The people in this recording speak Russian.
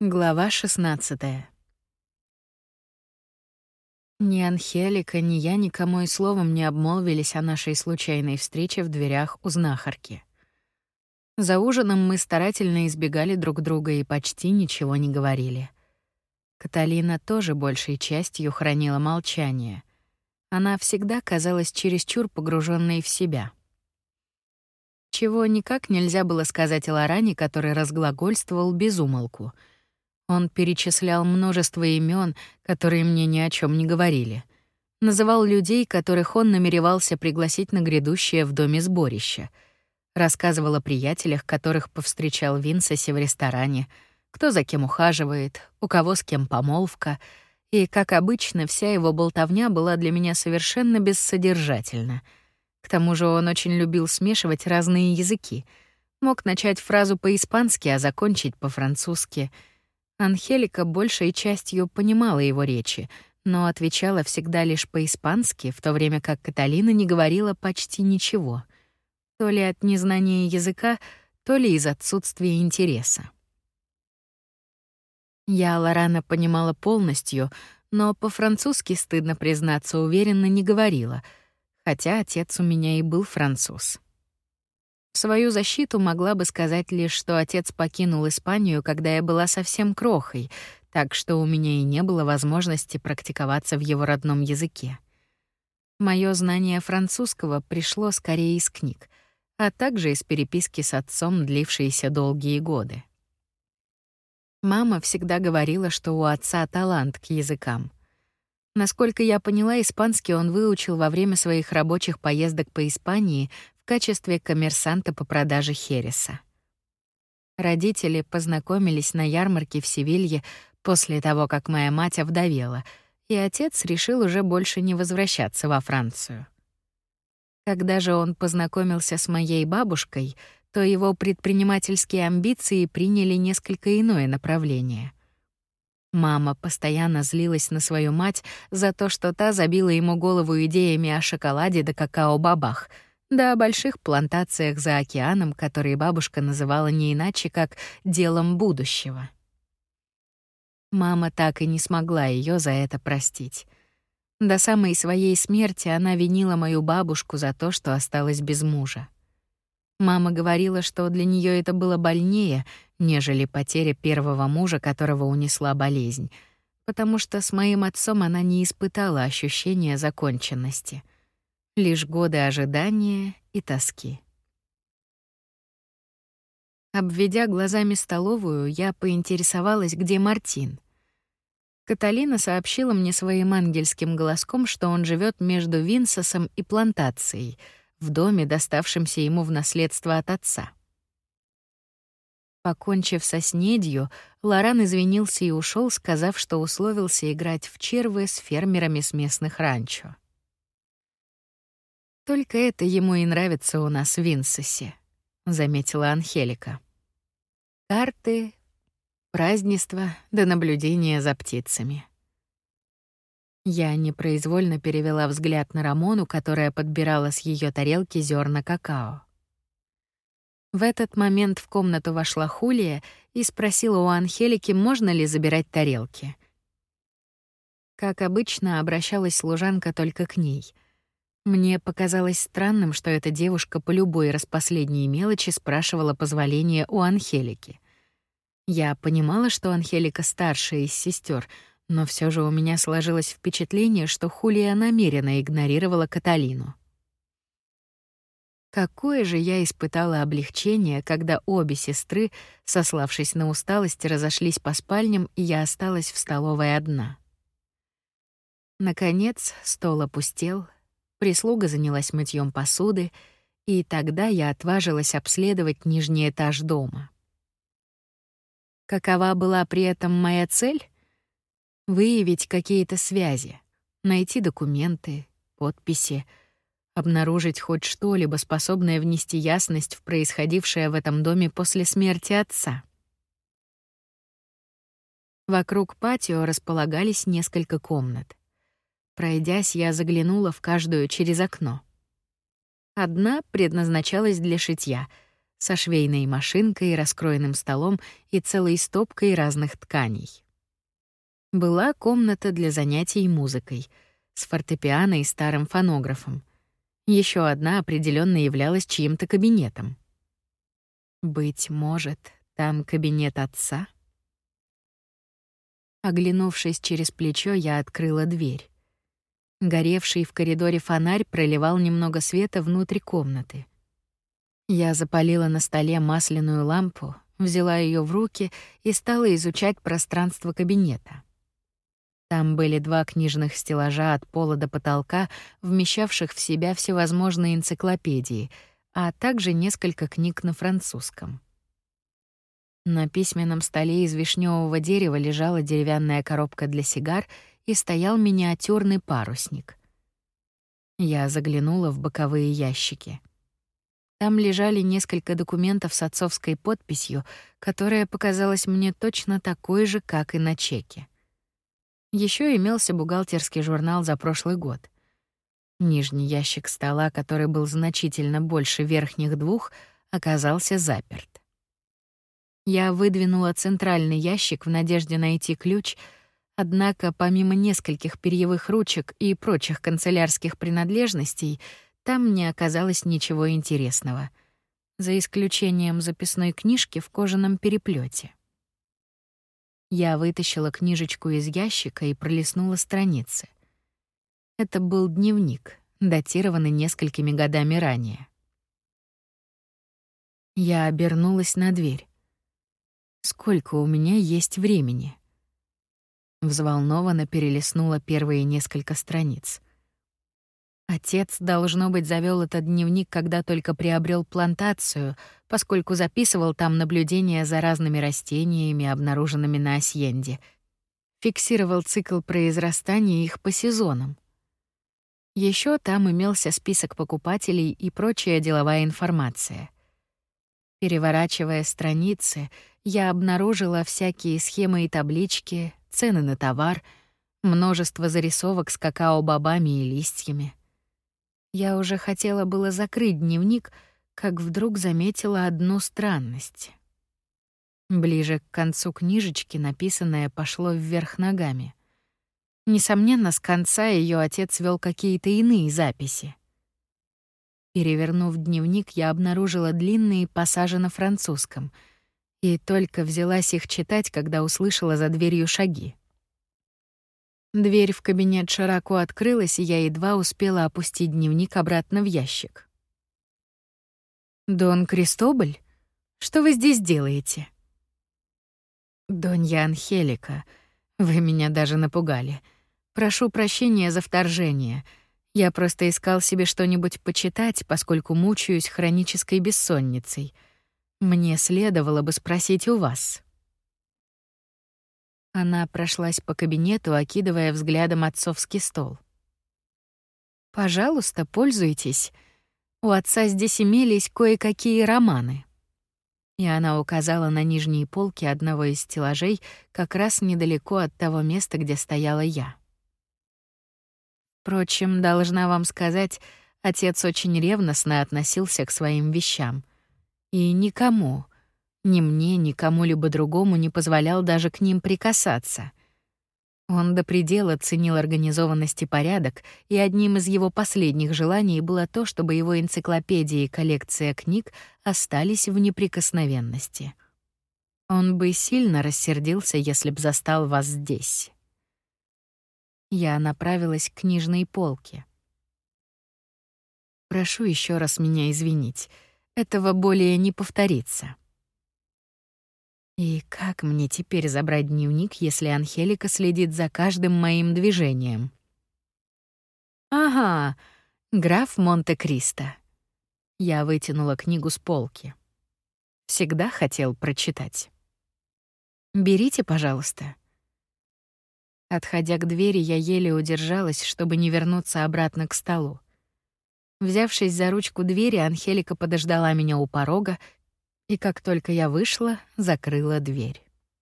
Глава 16. Ни Анхелика, ни я никому и словом не обмолвились о нашей случайной встрече в дверях у знахарки. За ужином мы старательно избегали друг друга и почти ничего не говорили. Каталина тоже большей частью хранила молчание. Она всегда казалась чересчур погруженной в себя. Чего никак нельзя было сказать о Лоране, который разглагольствовал без умолку — он перечислял множество имен, которые мне ни о чем не говорили. Называл людей, которых он намеревался пригласить на грядущее в доме сборище. Рассказывал о приятелях, которых повстречал в Винсосе в ресторане, кто за кем ухаживает, у кого с кем помолвка. И, как обычно, вся его болтовня была для меня совершенно бессодержательна. К тому же он очень любил смешивать разные языки. Мог начать фразу по-испански, а закончить по-французски — Анхелика большей частью понимала его речи, но отвечала всегда лишь по-испански, в то время как Каталина не говорила почти ничего. То ли от незнания языка, то ли из отсутствия интереса. Я Лорана понимала полностью, но по-французски, стыдно признаться, уверенно не говорила, хотя отец у меня и был француз. Свою защиту могла бы сказать лишь, что отец покинул Испанию, когда я была совсем крохой, так что у меня и не было возможности практиковаться в его родном языке. Моё знание французского пришло скорее из книг, а также из переписки с отцом, длившейся долгие годы. Мама всегда говорила, что у отца талант к языкам. Насколько я поняла, испанский он выучил во время своих рабочих поездок по Испании качестве коммерсанта по продаже хереса. Родители познакомились на ярмарке в Севилье после того, как моя мать овдовела, и отец решил уже больше не возвращаться во Францию. Когда же он познакомился с моей бабушкой, то его предпринимательские амбиции приняли несколько иное направление. Мама постоянно злилась на свою мать за то, что та забила ему голову идеями о шоколаде да какао-бабах — да о больших плантациях за океаном, которые бабушка называла не иначе, как «делом будущего». Мама так и не смогла ее за это простить. До самой своей смерти она винила мою бабушку за то, что осталась без мужа. Мама говорила, что для нее это было больнее, нежели потеря первого мужа, которого унесла болезнь, потому что с моим отцом она не испытала ощущения законченности — лишь годы ожидания и тоски. Обведя глазами столовую, я поинтересовалась, где Мартин. Каталина сообщила мне своим ангельским голоском, что он живет между Винсосом и плантацией, в доме, доставшемся ему в наследство от отца. Покончив со снедью, Лоран извинился и ушел, сказав, что условился играть в червы с фермерами с местных ранчо. Только это ему и нравится у нас в Винсосе, заметила Анхелика. Карты, празднества да наблюдение за птицами. Я непроизвольно перевела взгляд на Рамону, которая подбирала с ее тарелки зерна какао. В этот момент в комнату вошла Хулия и спросила у Анхелики, можно ли забирать тарелки. Как обычно, обращалась служанка только к ней — мне показалось странным, что эта девушка по любой распоследней мелочи спрашивала позволения у Анхелики. Я понимала, что Анхелика старшая из сестер, но все же у меня сложилось впечатление, что Хулия намеренно игнорировала Каталину. Какое же я испытала облегчение, когда обе сестры, сославшись на усталость, разошлись по спальням, и я осталась в столовой одна. Наконец, стол опустел, Прислуга занялась мытьем посуды, и тогда я отважилась обследовать нижний этаж дома. Какова была при этом моя цель? Выявить какие-то связи, найти документы, подписи, обнаружить хоть что-либо способное внести ясность в происходившее в этом доме после смерти отца. Вокруг патио располагались несколько комнат. Пройдясь, я заглянула в каждую через окно. Одна предназначалась для шитья, со швейной машинкой, раскроенным столом и целой стопкой разных тканей. Была комната для занятий музыкой с фортепиано и старым фонографом. Еще одна определенно являлась чьим-то кабинетом. Быть может, там кабинет отца? Оглянувшись через плечо, я открыла дверь. Горевший в коридоре фонарь проливал немного света внутрь комнаты. Я запалила на столе масляную лампу, взяла ее в руки и стала изучать пространство кабинета. Там были два книжных стеллажа от пола до потолка, вмещавших в себя всевозможные энциклопедии, а также несколько книг на французском. На письменном столе из вишневого дерева лежала деревянная коробка для сигар и стоял миниатюрный парусник. Я заглянула в боковые ящики. Там лежали несколько документов с отцовской подписью, которая показалась мне точно такой же, как и на чеке. Еще имелся бухгалтерский журнал за прошлый год. Нижний ящик стола, который был значительно больше верхних двух, оказался заперт. Я выдвинула центральный ящик в надежде найти ключ, однако помимо нескольких перьевых ручек и прочих канцелярских принадлежностей — там не оказалось ничего интересного, за исключением записной книжки в кожаном переплете. Я вытащила книжечку из ящика и пролистнула страницы. Это был дневник, датированный несколькими годами ранее. Я обернулась на дверь. Сколько у меня есть времени? Взволнованно перелистнула первые несколько страниц. Отец, должно быть, завёл этот дневник, когда только приобрел плантацию, поскольку записывал там наблюдения за разными растениями, обнаруженными на Асьенде. Фиксировал цикл произрастания их по сезонам. Ещё там имелся список покупателей и прочая деловая информация. Переворачивая страницы, я обнаружила всякие схемы и таблички, цены на товар, множество зарисовок с какао-бобами и листьями. Я уже хотела было закрыть дневник, как вдруг заметила одну странность. Ближе к концу книжечки написанное пошло вверх ногами. Несомненно, с конца ее отец вел какие-то иные записи. Перевернув дневник, я обнаружила длинные пассажи на французском и только взялась их читать, когда услышала за дверью шаги. Дверь в кабинет широко открылась, и я едва успела опустить дневник обратно в ящик. «Дон Кристобаль, что вы здесь делаете?» «Донья Анхелика, вы меня даже напугали. Прошу прощения за вторжение. Я просто искал себе что-нибудь почитать, поскольку мучаюсь хронической бессонницей. Мне следовало бы спросить у вас». Она прошлась по кабинету, окидывая взглядом отцовский стол. «Пожалуйста, пользуйтесь. У отца здесь имелись кое-какие романы». И она указала на нижние полки одного из стеллажей, как раз недалеко от того места, где стояла я. Впрочем, должна вам сказать, отец очень ревностно относился к своим вещам. И никому, ни мне, ни кому-либо другому не позволял даже к ним прикасаться. Он до предела ценил организованность и порядок, и одним из его последних желаний было то, чтобы его энциклопедия и коллекция книг остались в неприкосновенности. Он бы сильно рассердился, если б застал вас здесь. Я направилась к книжной полке. Прошу еще раз меня извинить. Этого более не повторится. И как мне теперь забрать дневник, если Анхелика следит за каждым моим движением? Ага, граф Монте-Кристо. Я вытянула книгу с полки. Всегда хотел прочитать. Берите, пожалуйста. Отходя к двери, я еле удержалась, чтобы не вернуться обратно к столу. Взявшись за ручку двери, Анхелика подождала меня у порога и как только я вышла, закрыла дверь.